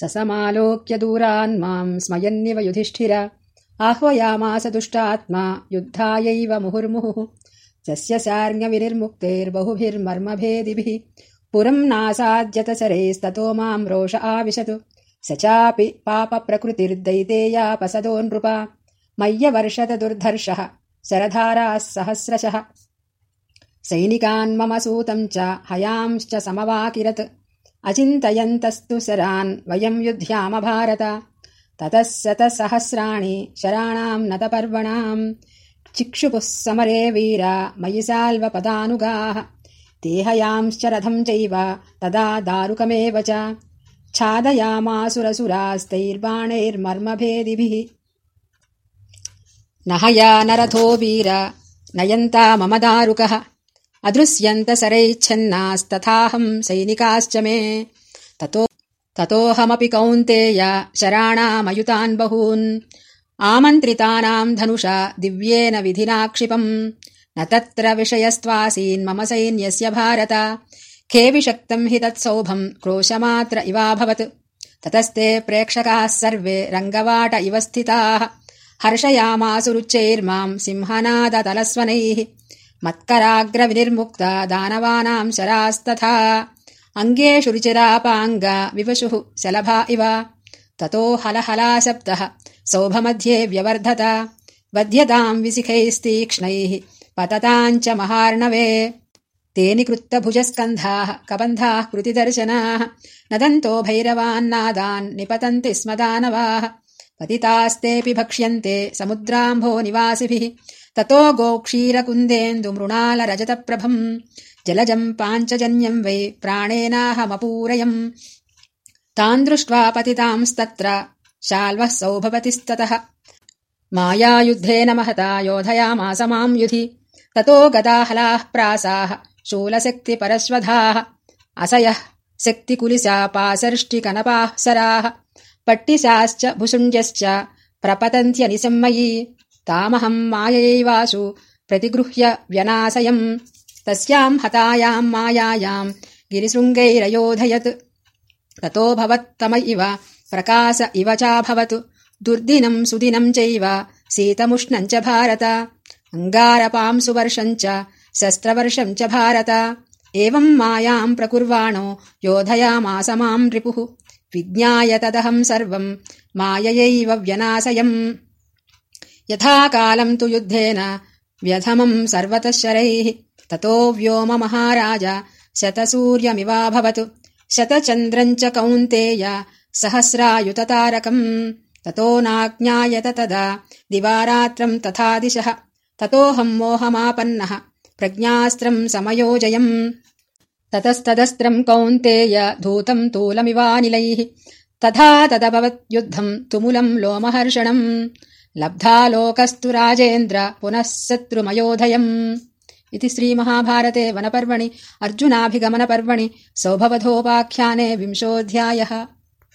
स समालोक्य दूरान् माम् स्मयन्निव युधिष्ठिर। आह्वयामास दुष्टात्मा युद्धायैव मुहुर्मुहुः। तस्य सार्ङ्गविनिर्मुक्तेर्बहुभिर्मर्मभेदिभिः। पुरम् नासाद्यतचरैस्ततो माम् रोष आविशतु। स चापि पापप्रकृतिर्दैतेयापसदो नृपा मय्यवर्षत दुर्धर्षः शरधाराः सहस्रशः। सैनिकान् मम सूतम् च हयांश्च समवाकिरत् अचिन्तयन्तस्तु शरान् वयम् युध्याम भारत ततः शतसहस्राणि शराणाम् नतपर्वणाम्। चिक्षुपुः समरे वीरा मयि साल्वपदानुगाः। तेहयांश्च रथम् चैव तदा दारुकमेव च। छादयामासुरसुरास्तैर्बाणैर्मर्मभेदिभिः। नहया नरथो वीर नयन्ता मम दारुकः अदृश्यन्तसरैच्छन्नास्तथाहम् सैनिकाश्च मे। ततोऽहमपि कौन्तेय शराणामयुतान् बहून्। आमन्त्रितानाम् धनुषा दिव्येन विधिना क्षिपम् न तत्र विषयस्त्वासीन्मम सैन्यस्य भारत। खेविशक्तम् हि तत्सौभम् क्रोशमात्र इवाभवत्। ततस्ते प्रेक्षकाः सर्वे रङ्गवाट इव स्थिताः। हर्षयामासुरुच्चैर्माम् सिंहनादतलस्वनैः मत्कराग्रविनिर्मुक्ता दानवानाम् शरास्तथा। अङ्गेषु रुचिरापाङ्गा विवशुः शलभा इव। ततो हलहलाशब्दः सौभमध्ये व्यवर्धत। बध्यताम् विशिखैस्तीक्ष्णैः पतताम् च महार्णवे। ते निकृत्तभुजस्कन्धाः कबन्धाः कृतिदर्शनाः। नदन्तो भैरवान्नादान् निपतन्ति स्म दानवाः पतितास्तेऽपि भक्ष्यन्ते समुद्राम्भो निवासिभिः ततो गोक्षीरकुन्देन्दुमृणालरजतप्रभम्। जलजम् पाञ्चजन्यम् वै प्राणेनाहमपूरयम्। तान् दृष्ट्वा पतितांस्तत्र शाल्वः सौभवतिस्ततः। मायायुद्धेन महता योधयामास माम् युधि। ततो गदाहलाः प्रासाः शूलशक्तिपरश्वधाः असयः शक्तिकुलिशापासर्ष्टिकनपाः सराः। पट्टिशाश्च भुषुण्ड्यश्च प्रपतन्त्यनिसम्मयी तामहम् मायैवासु प्रतिगृह्य व्यनाशयम्। तस्याम् हतायाम् मायायाम् गिरिशृङ्गैरयोधयत्। ततो भवत्तम इव प्रकाश इव चाभवतु। दुर्दिनम् सुदिनम् चैव शीतमुष्णम् च भारत। अङ्गारपाम् सुवर्षम् च भारत। एवम् मायाम् प्रकुर्वाणो योधयामास माम् रिपुः विज्ञाय तदहम् सर्वम् माययैव व्यनाशयम् यथा कालम् तु युद्धेन व्यधमम् सर्वतः शरैः। ततो व्योम महाराज शतसूर्यमिवाभवत्। शतचन्द्रम् च कौन्तेय सहस्रायुततारकम्। ततो नाज्ञायत तदा दिवारात्रम् तथा दिशः ततोऽहम् मोहमापन्नः प्रज्ञास्त्रम् समयोजयम्। ततस्तदस्त्रम् कौन्तेय धूतम् तूलमिवानिलैः। तथा तदभवद्युद्धम् तुमुलम् लोमहर्षणम् लब्धालोकस्तु राजेन्द्र पुनः शत्रुमयोधयम्। इति श्रीमहाभारते वनपर्वणि अर्जुनाभिगमनपर्वणि सौभवधोपाख्याने विंशोऽध्यायः